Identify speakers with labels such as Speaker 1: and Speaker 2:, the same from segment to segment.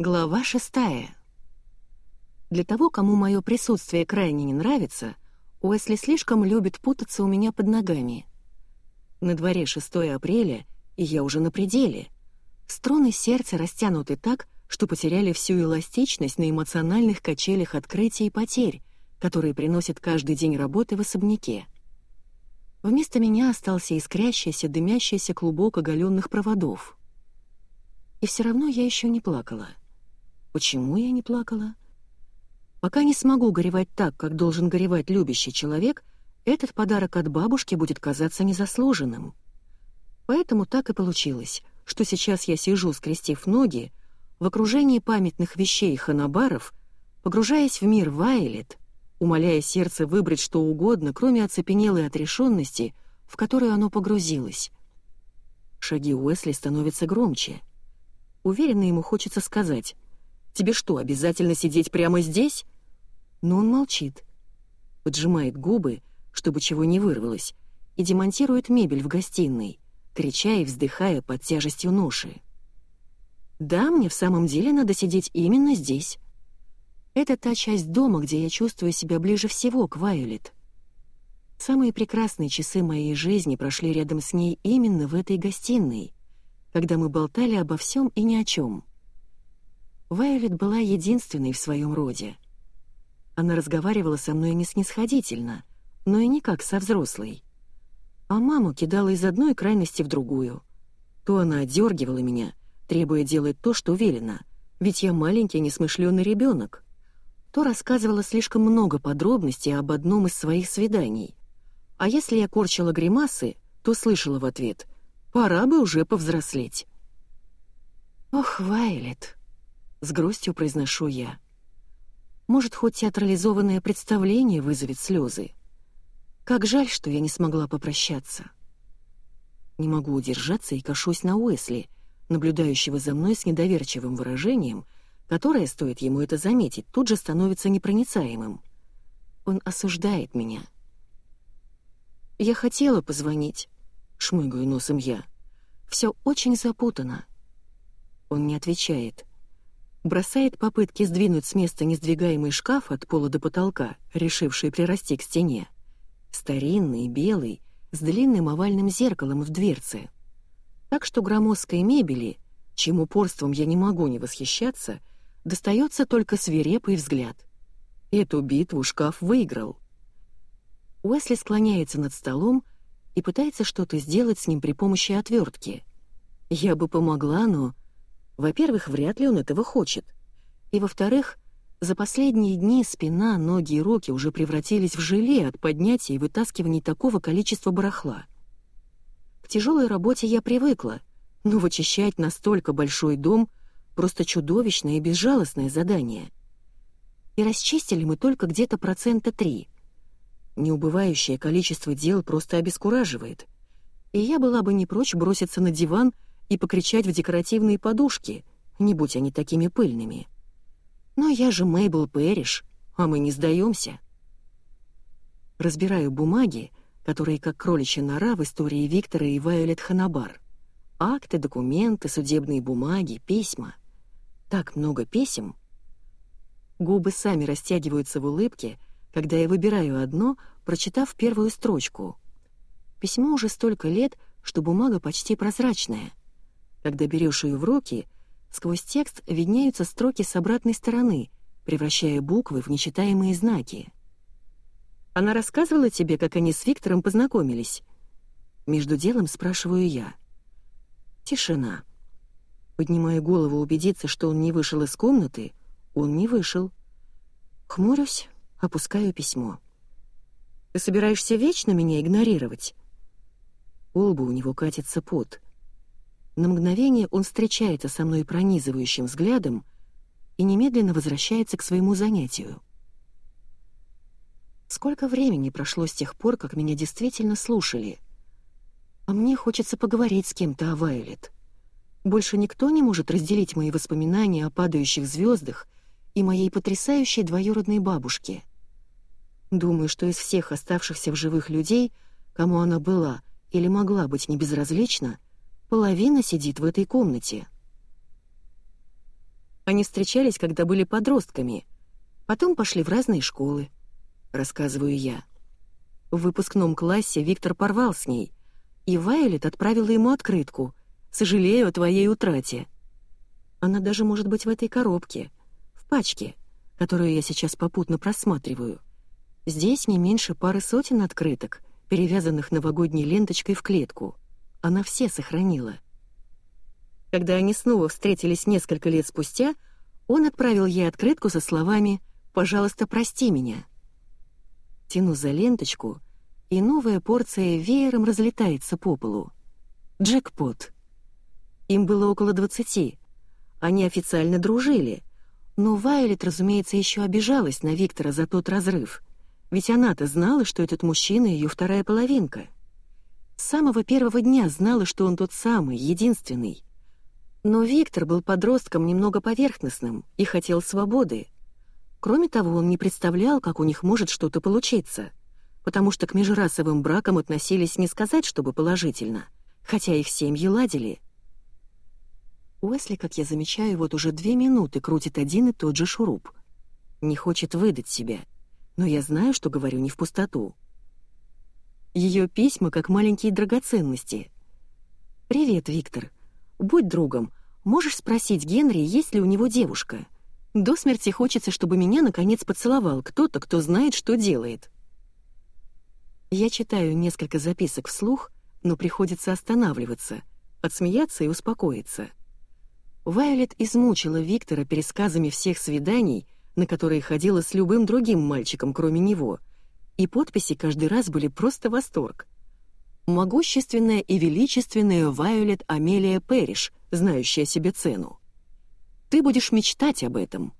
Speaker 1: Глава шестая. Для того, кому мое присутствие крайне не нравится, Уэсли слишком любит путаться у меня под ногами. На дворе 6 апреля, и я уже на пределе. Струны сердца растянуты так, что потеряли всю эластичность на эмоциональных качелях открытий и потерь, которые приносят каждый день работы в особняке. Вместо меня остался искрящийся, дымящийся клубок оголенных проводов. И все равно я еще не плакала. Почему я не плакала? Пока не смогу горевать так, как должен горевать любящий человек, этот подарок от бабушки будет казаться незаслуженным. Поэтому так и получилось, что сейчас я сижу, скрестив ноги, в окружении памятных вещей ханабаров, погружаясь в мир Вайлет, умоляя сердце выбрать что угодно, кроме оцепенелой отрешенности, в которую оно погрузилось. Шаги Уэсли становятся громче. Уверенно ему хочется сказать Тебе что, обязательно сидеть прямо здесь?» Но он молчит, поджимает губы, чтобы чего не вырвалось, и демонтирует мебель в гостиной, крича и вздыхая под тяжестью ноши. «Да, мне в самом деле надо сидеть именно здесь. Это та часть дома, где я чувствую себя ближе всего к Вайолет. Самые прекрасные часы моей жизни прошли рядом с ней именно в этой гостиной, когда мы болтали обо всем и ни о чем. Вайолет была единственной в своем роде. Она разговаривала со мной не снисходительно, но и не как со взрослой. А маму кидала из одной крайности в другую. То она отдергивала меня, требуя делать то, что велено, ведь я маленький несмышленый ребенок, то рассказывала слишком много подробностей об одном из своих свиданий. А если я корчила гримасы, то слышала в ответ «пора бы уже повзрослеть». «Ох, Вайлет», с грустью произношу я. Может, хоть театрализованное представление вызовет слезы. Как жаль, что я не смогла попрощаться. Не могу удержаться и кашусь на Уэсли, наблюдающего за мной с недоверчивым выражением, которое, стоит ему это заметить, тут же становится непроницаемым. Он осуждает меня. «Я хотела позвонить», — шмыгаю носом я. «Все очень запутано». Он не отвечает бросает попытки сдвинуть с места несдвигаемый шкаф от пола до потолка, решивший прирасти к стене. Старинный, белый, с длинным овальным зеркалом в дверце. Так что громоздкой мебели, чьим упорством я не могу не восхищаться, достается только свирепый взгляд. Эту битву шкаф выиграл. Уэсли склоняется над столом и пытается что-то сделать с ним при помощи отвертки. Я бы помогла, но во-первых, вряд ли он этого хочет. И во-вторых, за последние дни спина, ноги и руки уже превратились в желе от поднятия и вытаскивания такого количества барахла. К тяжелой работе я привыкла, но вычищать настолько большой дом — просто чудовищное и безжалостное задание. И расчистили мы только где-то процента три. Неубывающее количество дел просто обескураживает. И я была бы не прочь броситься на диван и покричать в декоративные подушки, не будь они такими пыльными. Но я же Мейбл Пэриш, а мы не сдаемся. Разбираю бумаги, которые как кроличья нора в истории Виктора и Вайолет Ханабар. Акты, документы, судебные бумаги, письма. Так много писем. Губы сами растягиваются в улыбке, когда я выбираю одно, прочитав первую строчку. Письмо уже столько лет, что бумага почти прозрачная — когда берешь ее в руки, сквозь текст виднеются строки с обратной стороны, превращая буквы в нечитаемые знаки. «Она рассказывала тебе, как они с Виктором познакомились?» Между делом спрашиваю я. Тишина. Поднимая голову убедиться, что он не вышел из комнаты, он не вышел. Хмурюсь, опускаю письмо. «Ты собираешься вечно меня игнорировать?» Олба у него катится пот. На мгновение он встречается со мной пронизывающим взглядом и немедленно возвращается к своему занятию. Сколько времени прошло с тех пор, как меня действительно слушали? А мне хочется поговорить с кем-то о Вайлет. Больше никто не может разделить мои воспоминания о падающих звездах и моей потрясающей двоюродной бабушке. Думаю, что из всех оставшихся в живых людей, кому она была или могла быть небезразлична, Половина сидит в этой комнате. Они встречались, когда были подростками. Потом пошли в разные школы. Рассказываю я. В выпускном классе Виктор порвал с ней, и Вайолет отправила ему открытку «Сожалею о твоей утрате». Она даже может быть в этой коробке, в пачке, которую я сейчас попутно просматриваю. Здесь не меньше пары сотен открыток, перевязанных новогодней ленточкой в клетку. Она все сохранила. Когда они снова встретились несколько лет спустя, он отправил ей открытку со словами «Пожалуйста, прости меня». Тяну за ленточку, и новая порция веером разлетается по полу. Джекпот. Им было около двадцати. Они официально дружили, но Вайолет, разумеется, еще обижалась на Виктора за тот разрыв, ведь она-то знала, что этот мужчина — ее вторая половинка. С самого первого дня знала, что он тот самый, единственный. Но Виктор был подростком немного поверхностным и хотел свободы. Кроме того, он не представлял, как у них может что-то получиться, потому что к межрасовым бракам относились не сказать, чтобы положительно, хотя их семьи ладили. Уэсли, как я замечаю, вот уже две минуты крутит один и тот же шуруп. Не хочет выдать себя, но я знаю, что говорю не в пустоту. Ее письма как маленькие драгоценности. «Привет, Виктор. Будь другом, можешь спросить Генри, есть ли у него девушка. До смерти хочется, чтобы меня наконец поцеловал кто-то, кто знает, что делает. Я читаю несколько записок вслух, но приходится останавливаться, отсмеяться и успокоиться. Вайолет измучила Виктора пересказами всех свиданий, на которые ходила с любым другим мальчиком, кроме него, и подписи каждый раз были просто восторг могущественная и величественная Вайолет Амелия Перриш, знающая себе цену. Ты будешь мечтать об этом.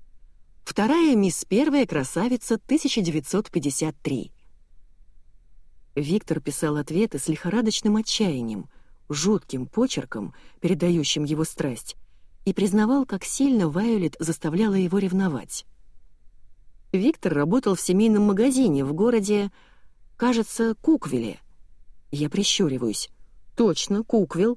Speaker 1: Вторая мисс Первая красавица 1953. Виктор писал ответы с лихорадочным отчаянием, жутким почерком, передающим его страсть, и признавал, как сильно Вайолет заставляла его ревновать. Виктор работал в семейном магазине в городе, кажется, Куквиле, я прищуриваюсь. Точно, Куквилл.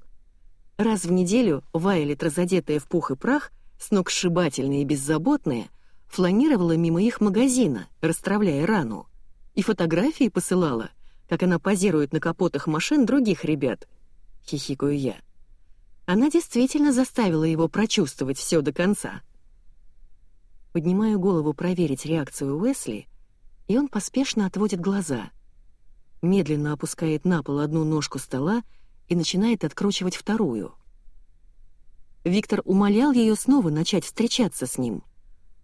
Speaker 1: Раз в неделю Вайлет, разодетая в пух и прах, сногсшибательная и беззаботная, фланировала мимо их магазина, расстравляя рану. И фотографии посылала, как она позирует на капотах машин других ребят. Хихикаю я. Она действительно заставила его прочувствовать все до конца. Поднимаю голову проверить реакцию Уэсли, и он поспешно отводит глаза медленно опускает на пол одну ножку стола и начинает откручивать вторую. Виктор умолял ее снова начать встречаться с ним.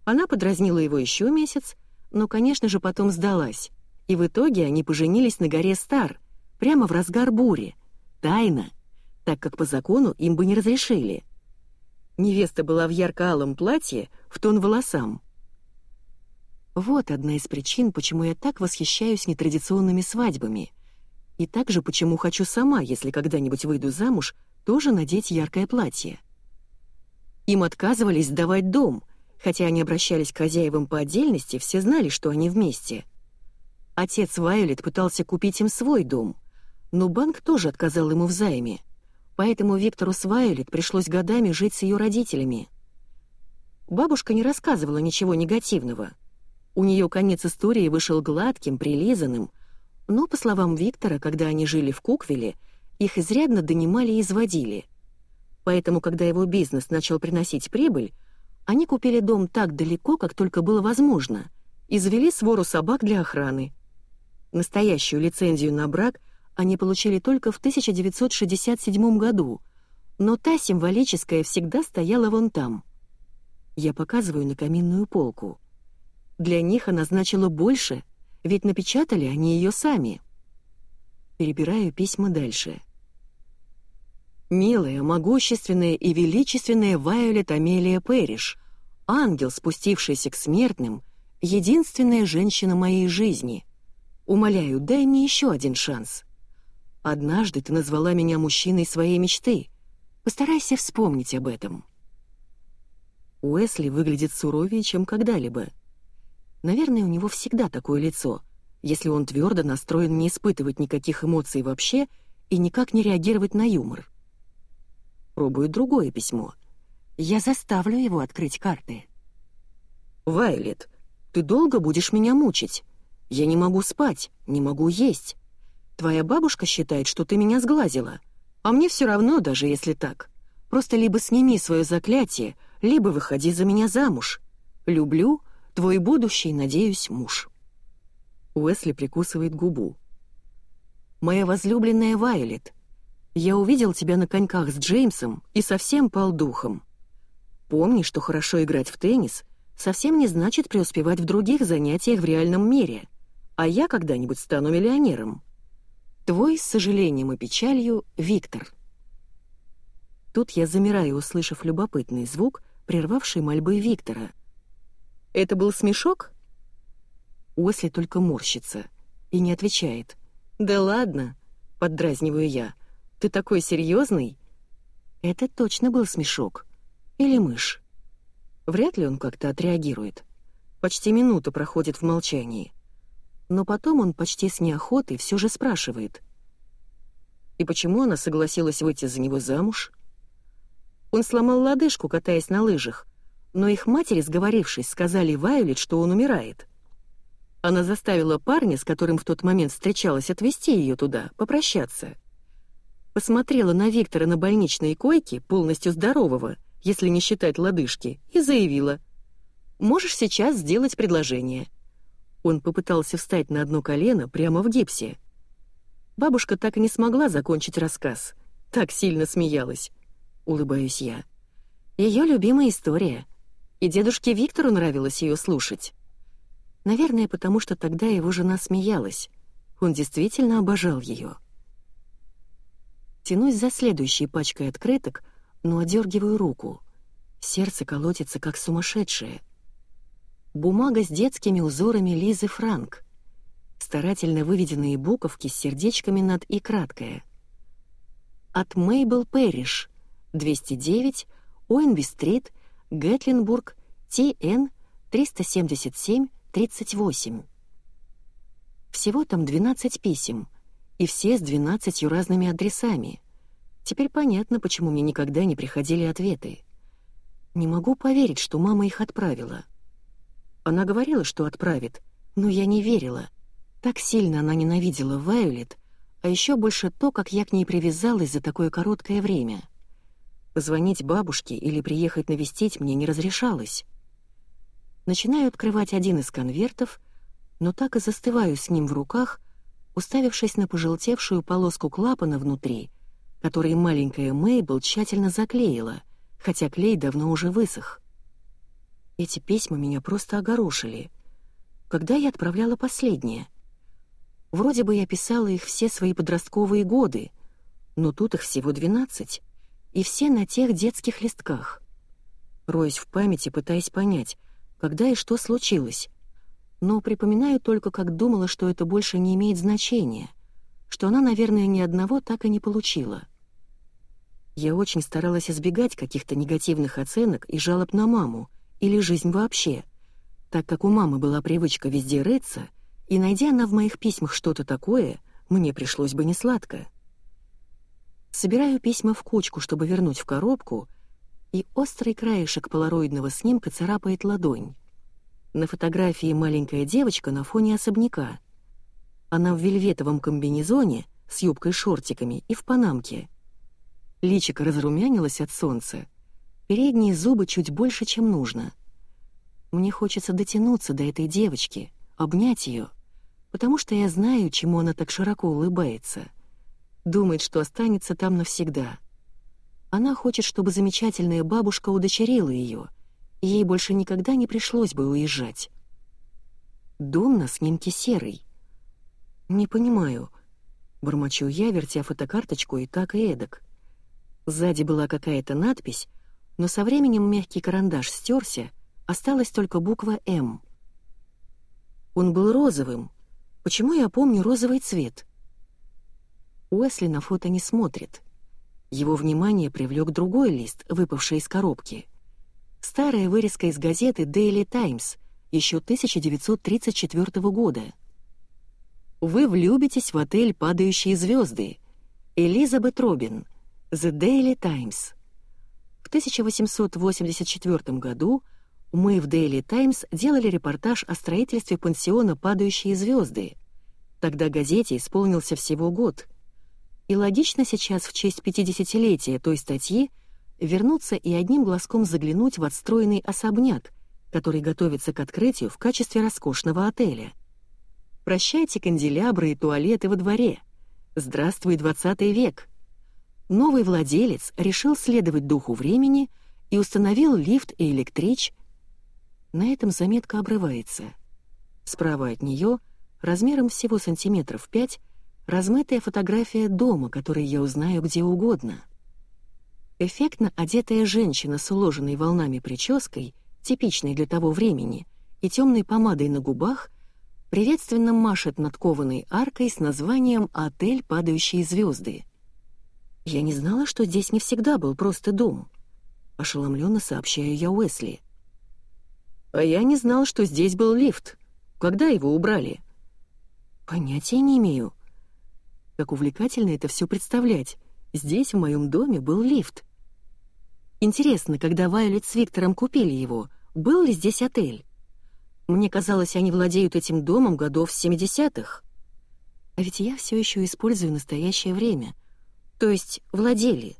Speaker 1: Она подразнила его еще месяц, но, конечно же, потом сдалась, и в итоге они поженились на горе Стар, прямо в разгар бури, тайно, так как по закону им бы не разрешили. Невеста была в ярко-алом платье в тон волосам, вот одна из причин, почему я так восхищаюсь нетрадиционными свадьбами. И также почему хочу сама, если когда-нибудь выйду замуж, тоже надеть яркое платье. Им отказывались сдавать дом, хотя они обращались к хозяевам по отдельности, все знали, что они вместе. Отец Вайолет пытался купить им свой дом, но банк тоже отказал ему в займе, поэтому Виктору с Вайолет пришлось годами жить с ее родителями. Бабушка не рассказывала ничего негативного — у нее конец истории вышел гладким, прилизанным, но, по словам Виктора, когда они жили в Куквиле, их изрядно донимали и изводили. Поэтому, когда его бизнес начал приносить прибыль, они купили дом так далеко, как только было возможно, и завели свору собак для охраны. Настоящую лицензию на брак они получили только в 1967 году, но та символическая всегда стояла вон там. Я показываю на каминную полку. Для них она значила больше, ведь напечатали они ее сами. Перебираю письма дальше. «Милая, могущественная и величественная Вайолет Амелия Пэриш, ангел, спустившийся к смертным, единственная женщина моей жизни. Умоляю, дай мне еще один шанс. Однажды ты назвала меня мужчиной своей мечты. Постарайся вспомнить об этом». Уэсли выглядит суровее, чем когда-либо — Наверное, у него всегда такое лицо, если он твердо настроен не испытывать никаких эмоций вообще и никак не реагировать на юмор. Пробую другое письмо. Я заставлю его открыть карты.
Speaker 2: «Вайлет, ты долго будешь меня мучить? Я не могу спать, не могу есть. Твоя бабушка считает, что ты меня сглазила, а мне все равно, даже если так. Просто либо сними свое заклятие, либо выходи за меня замуж. Люблю, твой будущий, надеюсь, муж». Уэсли прикусывает губу. «Моя возлюбленная Вайлет, я увидел тебя на коньках с Джеймсом и совсем пал духом. Помни, что хорошо играть в теннис совсем не значит преуспевать в других занятиях в реальном мире, а я когда-нибудь стану миллионером. Твой, с сожалением и печалью, Виктор. Тут я замираю, услышав любопытный звук, прервавший мольбы Виктора. «Это был смешок?» Уэсли только морщится и не отвечает. «Да ладно», — поддразниваю я, — «ты такой серьезный?» Это точно был смешок. Или мышь. Вряд ли он как-то отреагирует. Почти минута проходит в молчании. Но потом он почти с неохотой все же спрашивает. И почему она согласилась выйти за него замуж? Он сломал лодыжку, катаясь на лыжах, но их матери, сговорившись, сказали Вайолет, что он умирает. Она заставила парня, с которым в тот момент встречалась, отвезти ее туда, попрощаться. Посмотрела на Виктора на больничной койке, полностью здорового, если не считать лодыжки, и заявила. «Можешь сейчас сделать предложение». Он попытался встать на одно колено прямо в гипсе. Бабушка так и не смогла закончить рассказ. Так сильно смеялась. Улыбаюсь я. Ее любимая история. И дедушке Виктору нравилось ее слушать. Наверное, потому что тогда его жена смеялась. Он действительно обожал ее. Тянусь за следующей пачкой открыток — но одергиваю руку. Сердце колотится, как сумасшедшее. Бумага с детскими узорами Лизы Франк. Старательно выведенные буковки с сердечками над «и» краткое. От Мейбл Пэриш, 209, Уинби-стрит, Гэтлинбург, ТН, 377-38. Всего там 12 писем, и все с 12 разными адресами. Теперь понятно, почему мне никогда не приходили ответы. Не могу поверить, что мама их отправила. Она говорила, что отправит, но я не верила. Так сильно она ненавидела Вайолет, а еще больше то, как я к ней привязалась за такое короткое время. Позвонить бабушке или приехать навестить мне не разрешалось. Начинаю открывать один из конвертов, но так и застываю с ним в руках, уставившись на пожелтевшую полоску клапана внутри — который маленькая Мейбл тщательно заклеила, хотя клей давно уже высох. Эти письма меня просто огорошили. Когда я отправляла последнее? Вроде бы я писала их все свои подростковые годы, но тут их всего 12, и все на тех детских листках. Роюсь в памяти, пытаясь понять, когда и что случилось, но припоминаю только, как думала, что это больше не имеет значения, что она, наверное, ни одного так и не получила. Я очень старалась избегать каких-то негативных оценок и жалоб на маму или жизнь вообще, так как у мамы была привычка везде рыться, и, найдя она в моих письмах что-то такое, мне пришлось бы несладко. Собираю письма в кучку, чтобы вернуть в коробку, и острый краешек полароидного снимка царапает ладонь. На фотографии маленькая девочка на фоне особняка. Она в вельветовом комбинезоне с юбкой-шортиками и в панамке — Личико разрумянилось от солнца. Передние зубы чуть больше, чем нужно. Мне хочется дотянуться до этой девочки, обнять ее, потому что я знаю, чему она так широко улыбается. Думает, что останется там навсегда. Она хочет, чтобы замечательная бабушка удочерила ее, и ей больше никогда не пришлось бы уезжать. Дом на снимке серый. «Не понимаю», — бормочу я, вертя фотокарточку и так и эдак. Сзади была какая-то надпись, но со временем мягкий карандаш стерся, осталась только буква «М». Он был розовым. Почему я помню розовый цвет? Уэсли на фото не смотрит. Его внимание привлек другой лист, выпавший из коробки. Старая вырезка из газеты Daily Times, еще 1934 года. «Вы влюбитесь в отель «Падающие звезды». Элизабет Робин, The Daily Times.
Speaker 1: В 1884 году мы в Daily Times делали репортаж о строительстве пансиона «Падающие звезды». Тогда газете исполнился всего год. И логично сейчас, в честь 50-летия той статьи, вернуться и одним глазком заглянуть в отстроенный особняк, который готовится к открытию в качестве роскошного отеля. Прощайте канделябры и туалеты во дворе. Здравствуй, 20 век. Новый владелец решил следовать духу времени и установил лифт и электрич. На этом заметка обрывается. Справа от нее, размером всего сантиметров пять, размытая фотография дома, который я узнаю где угодно — Эффектно одетая женщина с уложенной волнами прической, типичной для того времени, и темной помадой на губах, приветственно машет над кованой аркой с названием «Отель падающие звезды». «Я не знала, что здесь не всегда был просто дом», — ошеломленно сообщаю я Уэсли. «А я не знал, что здесь был лифт. Когда его убрали?» «Понятия не имею. Как увлекательно это все представлять. Здесь, в моем доме, был лифт. Интересно, когда Вайолет с Виктором купили его, был ли здесь отель? Мне казалось, они владеют этим домом годов с 70-х. А ведь я все еще использую настоящее время. То есть владели.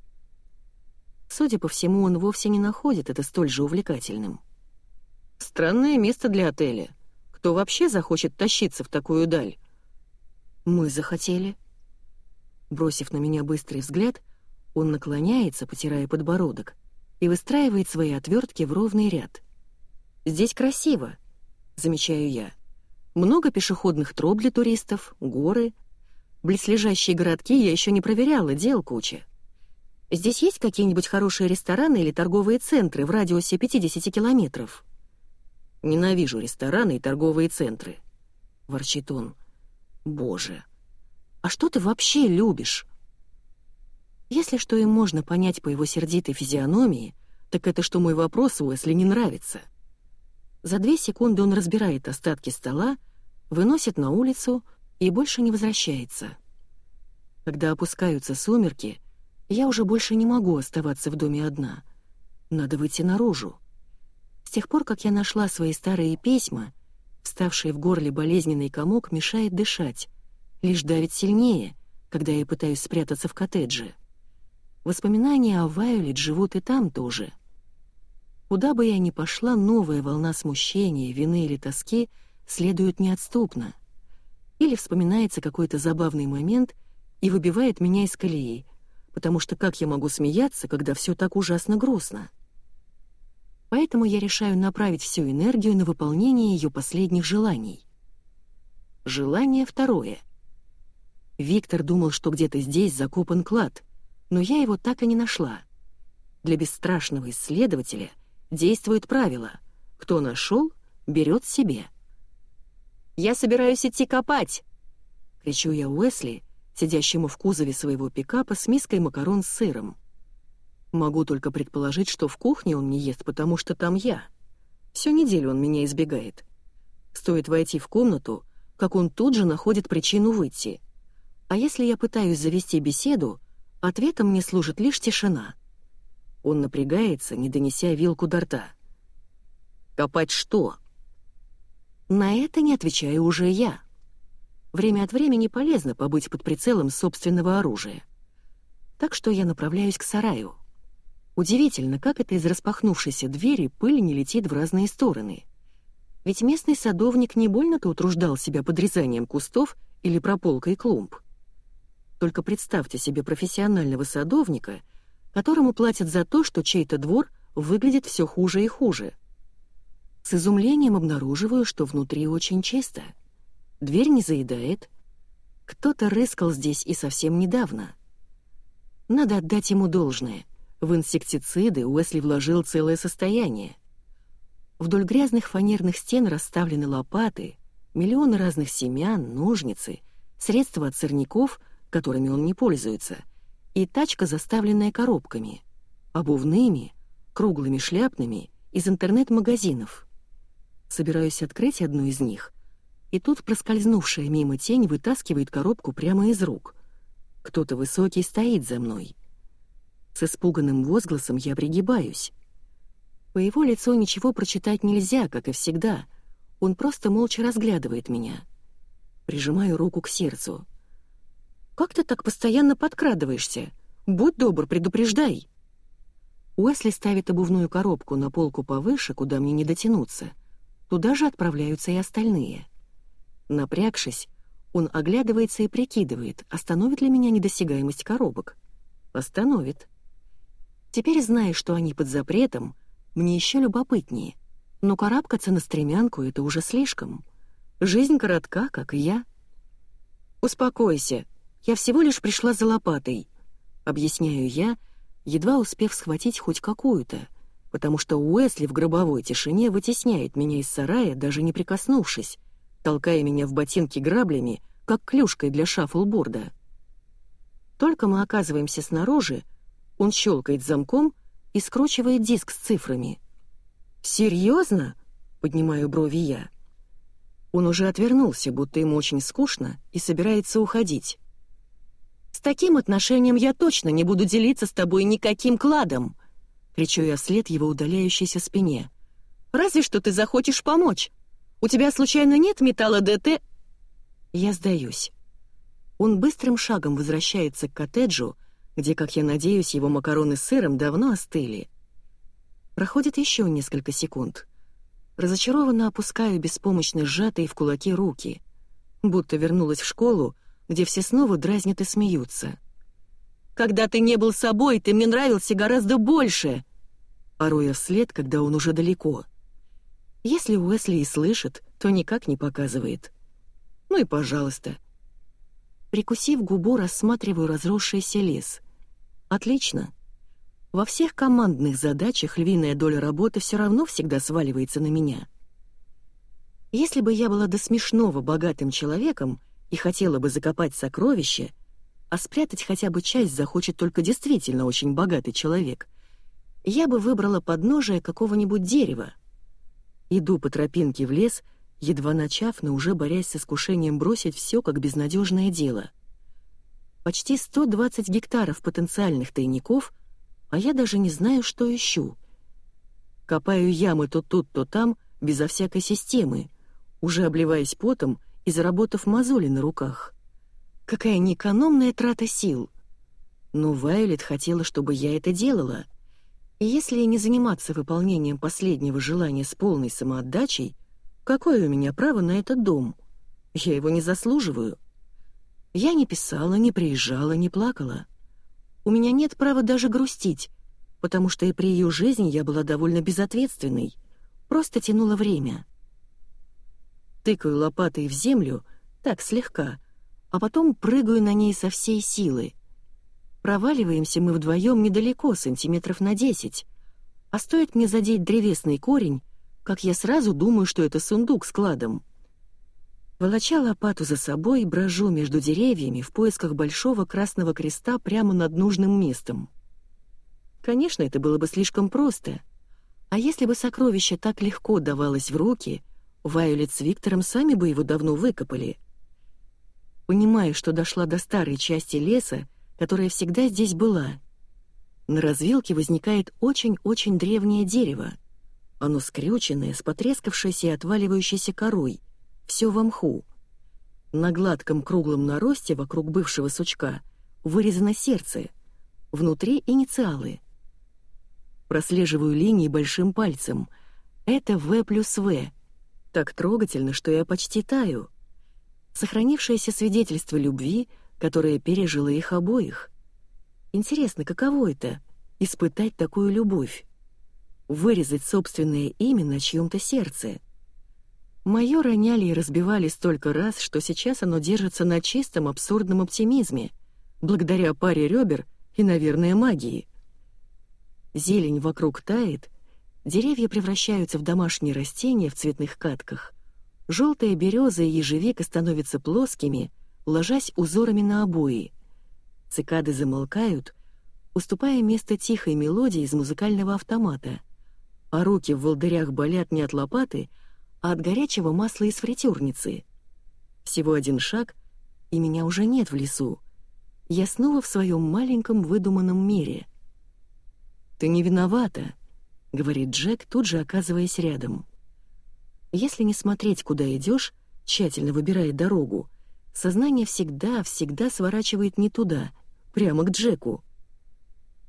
Speaker 1: Судя по всему, он вовсе не находит это столь же увлекательным. Странное место для отеля. Кто вообще захочет тащиться в такую даль? Мы захотели. Бросив на меня быстрый взгляд, он наклоняется, потирая подбородок, и выстраивает свои отвертки в ровный ряд. «Здесь красиво», — замечаю я. «Много пешеходных троп для туристов, горы. Близлежащие городки я еще не проверяла, дел куча. Здесь есть какие-нибудь хорошие рестораны или торговые центры в радиусе 50 километров?» «Ненавижу рестораны и торговые центры», — ворчит он. «Боже!» А что ты вообще любишь?» Если что и можно понять по его сердитой физиономии, так это что мой вопрос Уэсли не нравится. За две секунды он разбирает остатки стола, выносит на улицу и больше не возвращается. Когда опускаются сумерки, я уже больше не могу оставаться в доме одна. Надо выйти наружу. С тех пор, как я нашла свои старые письма, вставший в горле болезненный комок мешает дышать, лишь давит сильнее, когда я пытаюсь спрятаться в коттедже. Воспоминания о Вайолет живут и там тоже. Куда бы я ни пошла, новая волна смущения, вины или тоски следует неотступно. Или вспоминается какой-то забавный момент и выбивает меня из колеи, потому что как я могу смеяться, когда все так ужасно грустно? Поэтому я решаю направить всю энергию на выполнение ее последних желаний. Желание второе — Виктор думал, что где-то здесь закопан клад, но я его так и не нашла. Для бесстрашного исследователя действует правило «кто нашел, берет себе». «Я собираюсь идти копать!» — кричу я Уэсли, сидящему в кузове своего пикапа с миской макарон с сыром. Могу только предположить, что в кухне он не ест, потому что там я. Всю неделю он меня избегает. Стоит войти в комнату, как он тут же находит причину выйти — а если я пытаюсь завести беседу, ответом мне служит лишь тишина. Он напрягается, не донеся вилку до рта. «Копать что?» На это не отвечаю уже я. Время от времени полезно побыть под прицелом собственного оружия. Так что я направляюсь к сараю. Удивительно, как это из распахнувшейся двери пыль не летит в разные стороны. Ведь местный садовник не больно-то утруждал себя подрезанием кустов или прополкой клумб. Только представьте себе профессионального садовника, которому платят за то, что чей-то двор выглядит все хуже и хуже. С изумлением обнаруживаю, что внутри очень чисто. Дверь не заедает. Кто-то рыскал здесь и совсем недавно. Надо отдать ему должное. В инсектициды Уэсли вложил целое состояние. Вдоль грязных фанерных стен расставлены лопаты, миллионы разных семян, ножницы, средства от сорняков — которыми он не пользуется, и тачка, заставленная коробками, обувными, круглыми шляпными из интернет-магазинов. Собираюсь открыть одну из них, и тут проскользнувшая мимо тень вытаскивает коробку прямо из рук. Кто-то высокий стоит за мной.
Speaker 2: С испуганным возгласом я пригибаюсь. По его лицу ничего прочитать нельзя, как и всегда. Он просто молча разглядывает меня. Прижимаю руку к сердцу. «Как ты так постоянно подкрадываешься? Будь добр, предупреждай!» Уэсли ставит обувную коробку на полку повыше, куда мне не дотянуться. Туда же отправляются и остальные. Напрягшись, он оглядывается и прикидывает, остановит ли меня недосягаемость коробок. Остановит. Теперь, зная, что они под запретом, мне еще любопытнее. Но карабкаться на стремянку — это уже слишком. Жизнь коротка, как и я. «Успокойся, я всего лишь пришла за лопатой», — объясняю я, едва успев схватить хоть какую-то, потому что Уэсли в гробовой тишине вытесняет меня из сарая, даже не прикоснувшись, толкая меня в ботинки граблями, как клюшкой для шаффлборда. Только мы оказываемся снаружи, он щелкает замком и скручивает диск с цифрами. «Серьезно?» — поднимаю брови я. Он уже отвернулся, будто ему очень скучно, и собирается уходить. «С таким отношением я точно не буду делиться с тобой никаким кладом!» — кричу я вслед его удаляющейся спине. «Разве что ты захочешь помочь. У тебя случайно нет металла ДТ?» Я сдаюсь. Он быстрым шагом возвращается к коттеджу, где, как я надеюсь, его макароны с сыром давно остыли. Проходит еще несколько секунд. Разочарованно опускаю беспомощно сжатые в кулаки руки, будто вернулась в школу, где все снова дразнят и смеются. «Когда ты не был собой, ты мне нравился гораздо больше!» Я вслед, когда он уже далеко. Если Уэсли и слышит, то никак не показывает. Ну и пожалуйста. Прикусив губу, рассматриваю разросшийся лес. Отлично. Во всех командных задачах львиная доля работы все равно всегда сваливается на меня. Если бы я была до смешного богатым человеком и хотела бы закопать сокровища, а спрятать хотя бы часть захочет только действительно очень богатый человек, я бы выбрала подножие какого-нибудь дерева. Иду по тропинке в лес, едва начав, но уже борясь с искушением бросить все как безнадежное дело. Почти 120 гектаров потенциальных тайников — а я даже не знаю, что ищу. Копаю ямы то тут, то там, безо всякой системы, уже обливаясь потом и заработав мозоли на руках. Какая неэкономная трата сил. Но Вайолет хотела, чтобы я это делала. И если не заниматься выполнением последнего желания с полной самоотдачей, какое у меня право на этот дом? Я его не заслуживаю. Я не писала, не приезжала, не плакала. У меня нет права даже грустить, потому что и при ее жизни я была довольно безответственной, просто тянула время. Тыкаю лопатой в землю, так слегка, а потом прыгаю на ней со всей силы. Проваливаемся мы вдвоем недалеко, сантиметров на десять, а стоит мне задеть древесный корень, как я сразу думаю, что это сундук с кладом. Волоча лопату за собой, брожу между деревьями в поисках большого красного креста прямо над нужным местом. Конечно, это было бы слишком просто. А если бы сокровище так легко давалось в руки, Вайолет с Виктором сами бы его давно выкопали. Понимаю, что дошла до старой части леса, которая всегда здесь была. На развилке возникает очень-очень древнее дерево. Оно скрюченное, с потрескавшейся и отваливающейся корой — все в мху. На гладком круглом наросте вокруг бывшего сучка вырезано сердце, внутри инициалы. Прослеживаю линии большим пальцем. Это В плюс В. Так трогательно, что я почти таю. Сохранившееся свидетельство любви, которое пережило их обоих. Интересно, каково это — испытать такую любовь? Вырезать собственное имя на чьем-то сердце — Моё роняли и разбивали столько раз, что сейчас оно держится на чистом абсурдном оптимизме, благодаря паре ребер и, наверное, магии. Зелень вокруг тает, деревья превращаются в домашние растения в цветных катках. Желтая береза и ежевика становятся плоскими, ложась узорами на обои. Цикады замолкают, уступая место тихой мелодии из музыкального автомата, а руки в волдырях болят не от лопаты, а от горячего масла из фритюрницы. Всего один шаг, и меня уже нет в лесу. Я снова в своем маленьком выдуманном мире.
Speaker 1: «Ты не виновата», — говорит Джек, тут же оказываясь рядом. Если не смотреть, куда идешь, тщательно выбирая дорогу, сознание всегда, всегда сворачивает не туда, прямо к Джеку.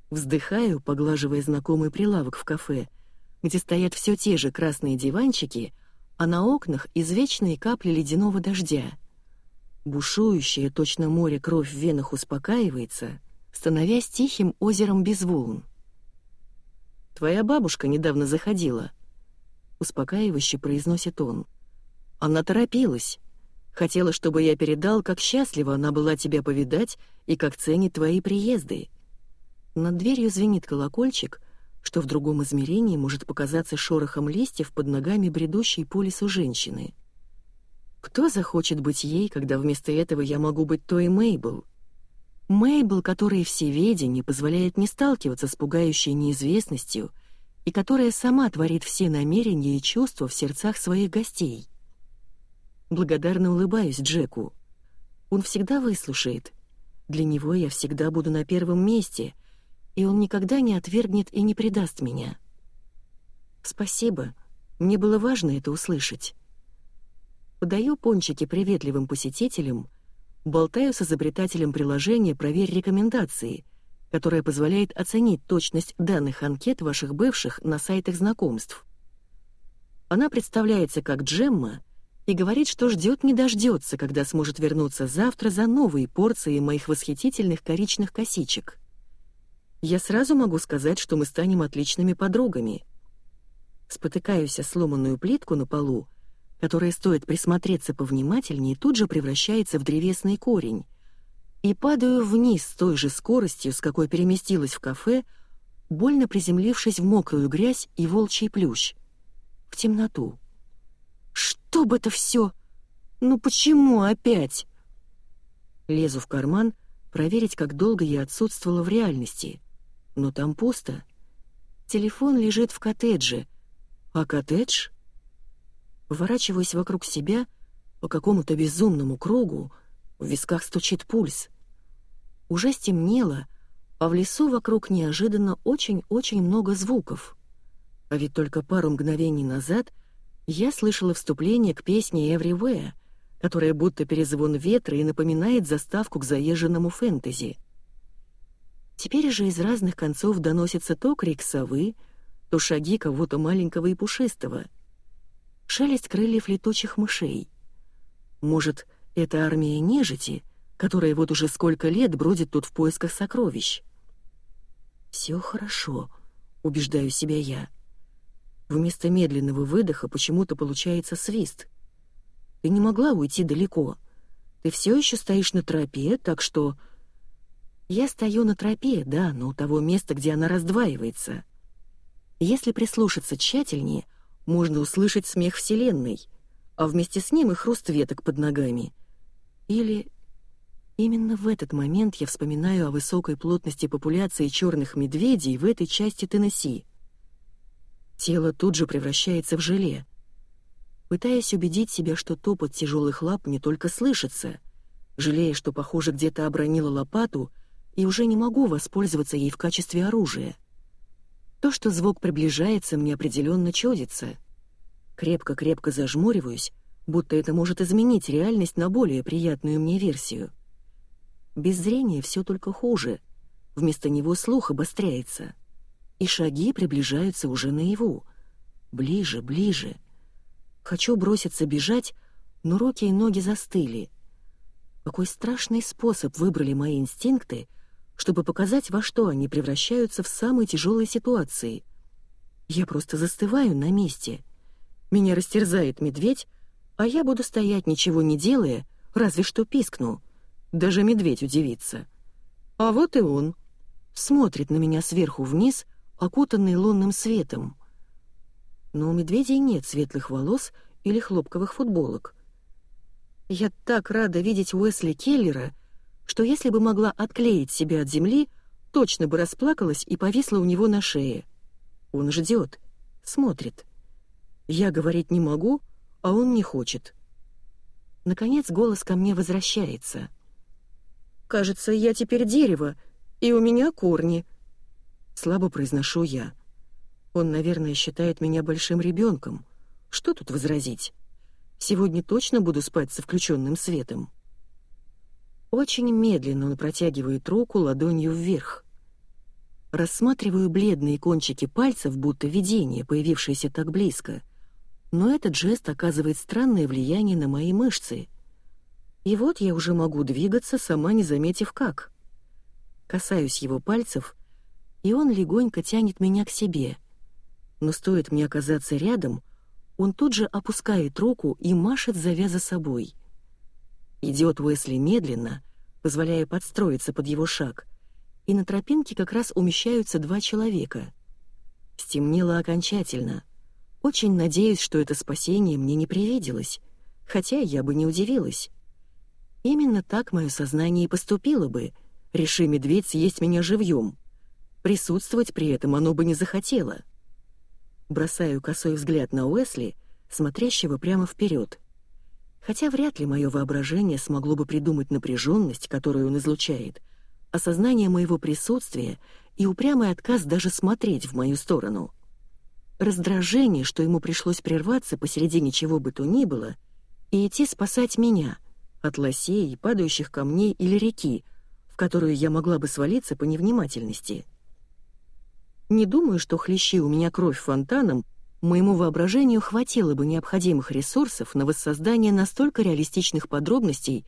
Speaker 1: Вздыхаю, поглаживая знакомый прилавок в кафе, где стоят все те же красные диванчики, а на окнах извечные капли ледяного дождя. Бушующая точно море кровь в венах успокаивается, становясь тихим озером без волн. «Твоя бабушка недавно заходила», — успокаивающе произносит он. «Она торопилась. Хотела, чтобы я передал, как счастлива она была тебя повидать и как ценит твои приезды». Над дверью звенит колокольчик, что в другом измерении может показаться шорохом листьев под ногами бредущей по лесу женщины. Кто захочет быть ей, когда вместо этого я могу быть той Мейбл? Мейбл, которой всеведение позволяет не сталкиваться с пугающей неизвестностью и которая сама творит все намерения и чувства в сердцах своих гостей. Благодарно улыбаюсь Джеку. Он всегда выслушает. Для него я всегда буду на первом месте, и он никогда не отвергнет и не предаст меня. Спасибо, мне было важно это услышать. Подаю пончики приветливым посетителям, болтаю с изобретателем приложения «Проверь рекомендации», которое позволяет оценить точность данных анкет ваших бывших на сайтах знакомств. Она представляется как Джемма и говорит, что ждет не дождется, когда сможет вернуться завтра за новые порции моих восхитительных коричных косичек. Я сразу могу сказать, что мы станем отличными подругами. Спотыкаюсь о сломанную плитку на полу, которая, стоит присмотреться повнимательнее, тут же превращается в древесный корень, и падаю вниз с той же скоростью, с какой переместилась в кафе, больно приземлившись в мокрую грязь и волчий плющ. В темноту. «Что бы это все? Ну почему опять?» Лезу в карман, проверить, как долго я отсутствовала в реальности. Но там пусто. Телефон лежит в коттедже. А коттедж? Поворачиваюсь вокруг себя по какому-то безумному кругу, в висках стучит пульс. Уже стемнело, а в лесу вокруг неожиданно очень-очень много звуков. А ведь только пару мгновений назад я слышала вступление к песне «Everywhere», которая будто перезвон ветра и напоминает заставку к заезженному фэнтези. Теперь же из разных концов доносится то крик совы, то шаги кого-то маленького и пушистого. Шелест крыльев летучих мышей. Может, это армия нежити — которая вот уже сколько лет бродит тут в поисках сокровищ. «Все хорошо», — убеждаю себя я. Вместо медленного выдоха почему-то получается свист. Ты не могла уйти далеко. Ты все еще стоишь на тропе, так что... Я стою на тропе, да, но у того места, где она раздваивается. Если прислушаться тщательнее, можно услышать смех Вселенной, а вместе с ним и хруст веток под ногами. Или Именно в этот момент я вспоминаю о высокой плотности популяции черных медведей в этой части Теннесси. Тело тут же превращается в желе. Пытаясь убедить себя, что топот тяжелых лап не только слышится, жалея, что, похоже, где-то обронила лопату и уже не могу воспользоваться ей в качестве оружия. То, что звук приближается, мне определенно чудится. Крепко-крепко зажмуриваюсь, будто это может изменить реальность на более приятную мне версию. Без зрения все только хуже. Вместо него слух обостряется. И шаги приближаются уже наяву. Ближе, ближе. Хочу броситься бежать, но руки и ноги застыли. Какой страшный способ выбрали мои инстинкты, чтобы показать, во что они превращаются в самой тяжелой ситуации. Я просто застываю на месте. Меня растерзает медведь, а я буду стоять, ничего не делая, разве что пискну. Даже медведь удивится. А вот и он. Смотрит на меня сверху вниз, окутанный лунным светом. Но у медведей нет светлых волос или хлопковых футболок. Я так рада видеть Уэсли Келлера, что если бы могла отклеить себя от земли, точно бы расплакалась и повисла у него на шее. Он ждет, смотрит. Я говорить не могу, а он не хочет. Наконец голос ко мне возвращается. Кажется, я теперь дерево, и у меня корни.
Speaker 2: Слабо произношу я. Он, наверное, считает меня большим ребенком. Что тут возразить? Сегодня точно буду спать со включенным светом. Очень медленно он протягивает руку ладонью вверх. Рассматриваю бледные кончики пальцев, будто видение, появившееся так близко. Но этот жест оказывает странное влияние на мои мышцы. И вот я уже могу двигаться, сама не заметив как. Касаюсь его пальцев, и он легонько тянет меня к себе. Но стоит мне оказаться рядом, он тут же опускает руку и машет, завяза собой. Идет Уэсли медленно, позволяя подстроиться под его шаг, и на тропинке как раз умещаются два человека. Стемнело окончательно. Очень надеюсь, что это спасение мне не привиделось, хотя я бы не удивилась. Именно так мое сознание и поступило бы, реши медведь съесть меня живьем. Присутствовать при этом оно бы не захотело. Бросаю косой взгляд на Уэсли, смотрящего прямо вперед. Хотя вряд ли мое воображение смогло бы придумать напряженность, которую он излучает, осознание моего присутствия и упрямый отказ даже смотреть в мою сторону. Раздражение, что ему пришлось прерваться посередине чего бы то ни было, и идти спасать меня от лосей, падающих камней или реки, в которую я могла бы свалиться по невнимательности. Не думаю, что хлещи у меня кровь фонтаном, моему воображению хватило бы необходимых ресурсов на воссоздание настолько реалистичных подробностей,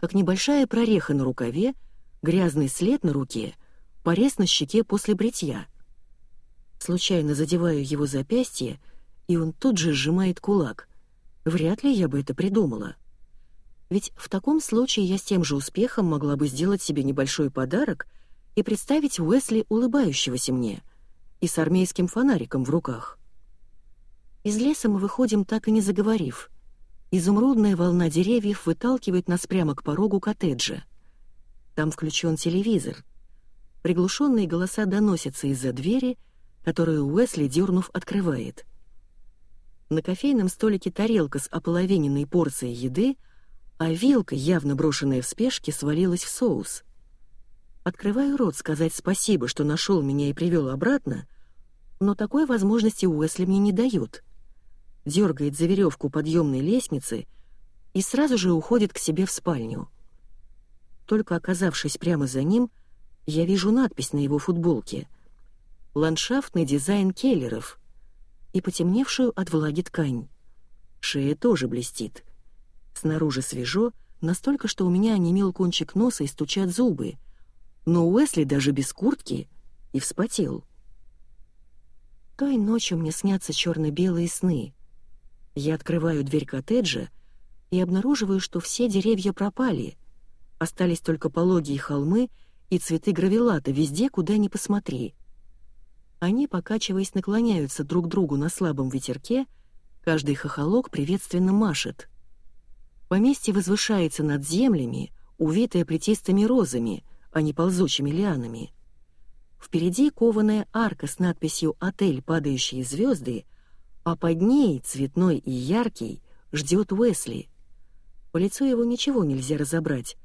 Speaker 2: как небольшая прореха на рукаве, грязный след на руке, порез на щеке после бритья. Случайно задеваю его запястье, и он тут же сжимает кулак. Вряд ли я бы это придумала. Ведь в таком случае я с тем же успехом могла бы сделать себе небольшой подарок и представить Уэсли улыбающегося мне — и с армейским фонариком в руках. Из леса мы выходим, так и не заговорив. Изумрудная волна деревьев выталкивает нас прямо к порогу коттеджа. Там включен телевизор. Приглушенные голоса доносятся из-за двери, которую Уэсли, дернув, открывает. На кофейном столике тарелка с ополовиненной порцией еды, а вилка, явно брошенная в спешке, свалилась в соус — Открываю рот сказать спасибо, что нашел меня и привел обратно, но такой возможности Уэсли мне не дает. Дергает за веревку подъемной лестницы и сразу же уходит к себе в спальню. Только оказавшись прямо за ним, я вижу надпись на его футболке «Ландшафтный дизайн Келлеров» и потемневшую от влаги ткань. Шея тоже блестит. Снаружи свежо, настолько, что у меня онемел кончик носа и стучат зубы — но Уэсли даже без куртки и вспотел. Той ночью мне снятся черно-белые сны. Я открываю дверь коттеджа и обнаруживаю, что все деревья пропали. Остались только пологие холмы и цветы гравелата везде, куда ни посмотри. Они, покачиваясь, наклоняются друг к другу на слабом ветерке, каждый хохолок приветственно машет. Поместье возвышается над землями, увитое плетистыми розами — а не ползучими лианами. Впереди кованая арка с надписью «Отель падающие звезды», а под ней, цветной и яркий, ждет Уэсли. По лицу его ничего нельзя разобрать,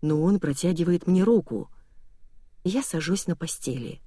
Speaker 2: но он протягивает мне руку. Я сажусь на постели.